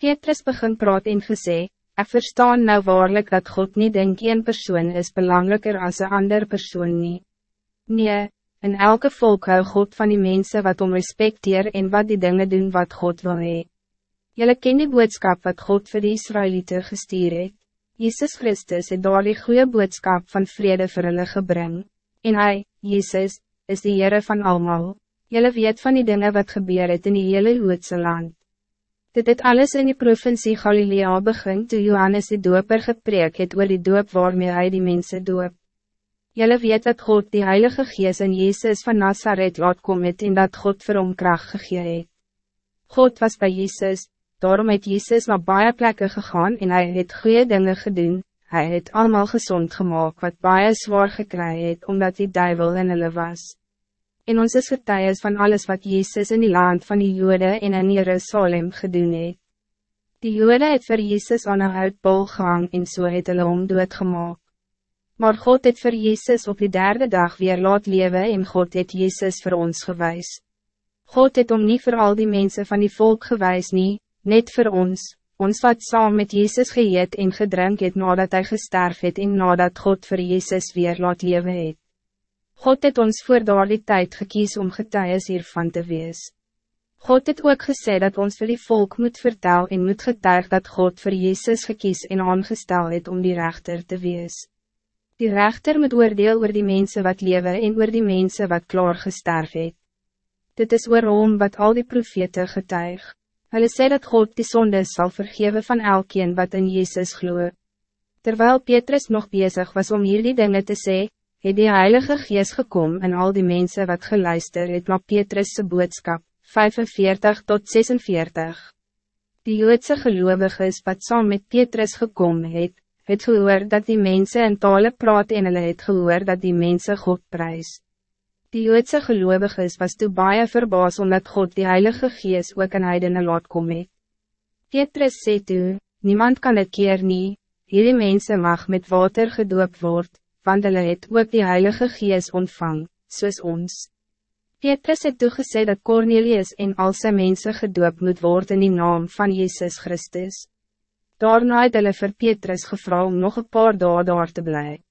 Petrus begin praat en gesê, ek verstaan nou waarlijk dat God niet denk een persoon is belangrijker als een ander persoon nie. Nee, in elke volk hou God van die mensen wat om respecteer en wat die dingen doen wat God wil hee. Julle ken die boodskap wat God voor die Israëlieten gestuur het. Jezus Christus het daar die goeie boodskap van vrede vir hulle gebring. En hij, Jezus, is de Heere van allemaal. Julle weet van die dingen wat gebeur het in die hele Joodse land. Dit het alles in die provincie Galilea begin toe Johannes de doper gepreek het oor die doop waarmee hy die mensen doop. Jelle weet dat God die Heilige Gees in Jezus van Nazareth laat kom het en dat God vir hom kracht gegee het. God was bij Jezus, daarom het Jezus naar baie plekken gegaan en hij het goede dingen gedaan. Hij het allemaal gezond gemaakt wat baie zwaar gekry het omdat die duivel in hulle was en ons is getuies van alles wat Jezus in die land van die Jode en in Jerusalem gedoen het. Die Jode het vir Jezus aan een houtbol gehang en so het hulle om doodgemaak. Maar God het vir Jezus op die derde dag weer laat lewe en God het Jezus voor ons gewijs. God het om niet voor al die mensen van die volk gewijs nie, net voor ons, ons wat saam met Jezus geëet en gedrink het nadat hij gesterf het en nadat God voor Jezus weer laat lewe het. God het ons voor daar die tijd gekies om getuies hiervan te wees. God het ook gesê dat ons vir die volk moet vertel en moet getuig dat God voor Jezus gekies en aangestel het om die rechter te wees. Die rechter moet oordeel oor die mensen wat leven en oor die mensen wat klaar gesterf het. Dit is hom wat al die profete getuig. Hulle sê dat God die zonde zal vergeven van elkeen wat in Jezus gloe. Terwijl Petrus nog bezig was om hier die dingen te zeggen, het die Heilige Geest gekom en al die mensen wat geluister het na Petrus' boodskap, 45 tot 46. Die Joodse geloviges wat saam met Petrus gekom het, het gehoor dat die mensen in tale praat en hulle het gehoor dat die mensen God prijs. Die Joodse geloviges was toe baie verbaas omdat God die Heilige Geest ook in heidene laat kom het. Petrus sê toe, niemand kan het keer nie, hierdie mensen mag met water gedoop word, want hulle het ook die Heilige Gees ontvang, soos ons. Petrus het toegesê dat Cornelius en al sy mense gedoop moet worden in die naam van Jezus Christus. Daarna het hulle vir Petrus gevra om nog een paar dagen daar te blijven.